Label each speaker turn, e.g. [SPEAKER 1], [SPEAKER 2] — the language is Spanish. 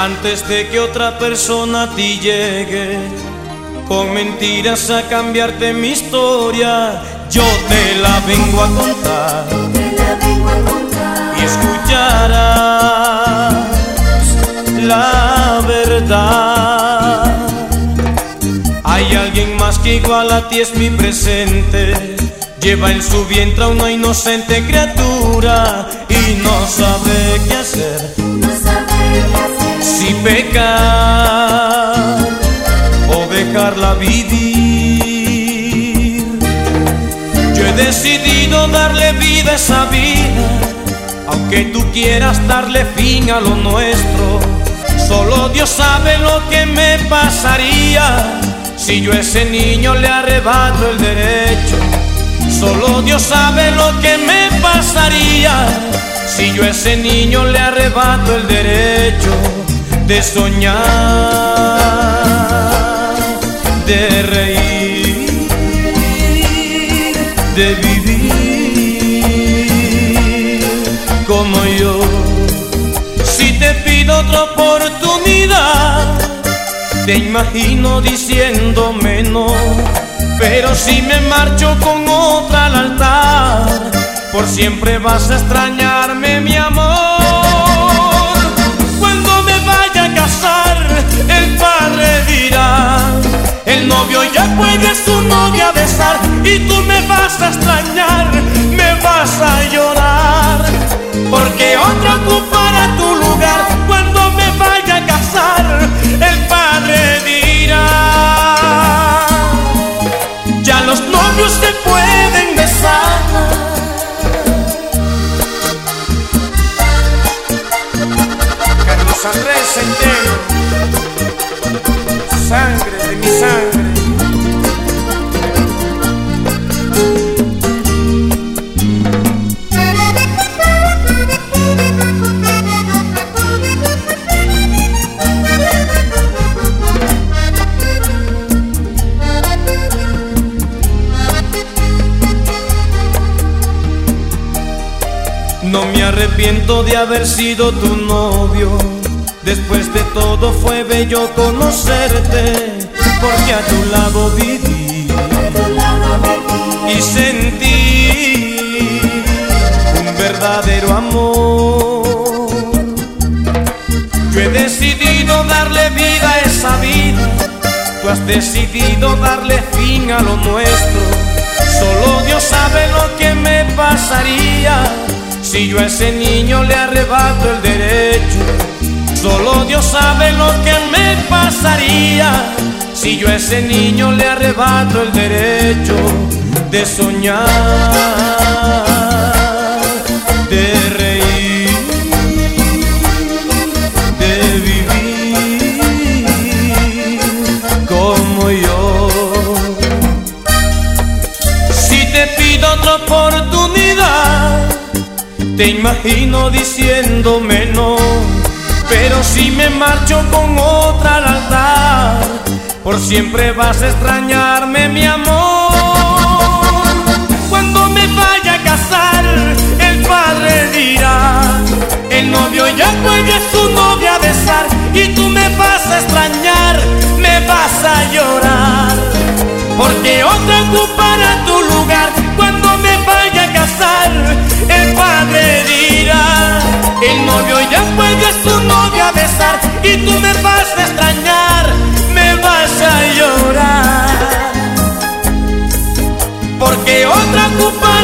[SPEAKER 1] antes de que otra persona a ti llegue con mentiras a cambiarte mi historia. Yo te la vengo a contar,
[SPEAKER 2] te la vengo a contar
[SPEAKER 1] y escucharás la verdad. Hay alguien más que igual a ti es mi presente. Lleva en su vientre a una inocente criatura y no sabe qué hacer.
[SPEAKER 2] No sabe qué hacer
[SPEAKER 1] Si pecar o dejarla vivir. Yo he decidido darle vida a esa vida, aunque tú quieras darle fin a lo nuestro. Solo Dios sabe lo que me pasaría si yo a ese niño le arrebato el derecho. Solo Dios sabe lo que me pasaría si yo a ese niño le arrebato el derecho de soñar, de reír, de vivir como yo. Si te pido otra oportunidad, te imagino diciéndome no. Pero si me marcho con otra al altar, por siempre vas a extrañarme, mi amor. Novio ya puede a su novia besar, y tú me vas a extrañar, me vas a llorar, porque otra ocupará tu lugar. Cuando me vaya a casar, el padre dirá: Ya los novios se pueden besar. Carlos Andrés Centeno, sangre de mi sangre. Arrepiento de haber sido tu novio. Después de todo fue bello conocerte, porque a tu lado viví y sentí un verdadero amor. Yo he decidido darle vida a esa vida, tú has decidido darle fin a lo nuestro. Solo Dios sabe lo que me pasaría si yo a ese niño le arrebato el derecho. Solo Dios sabe lo que me pasaría si yo a ese niño le arrebato el derecho de soñar, de reír, de vivir como yo. Si te pido otra oportunidad, te imagino diciéndome no. Pero si me marcho con otra al altar, por siempre vas a extrañarme, mi amor. Cuando me vaya a casar, el padre dirá: El novio ya puede a su novia besar, y tú me vas a extrañar, me vas a llorar. Porque otra ocupará outra culpa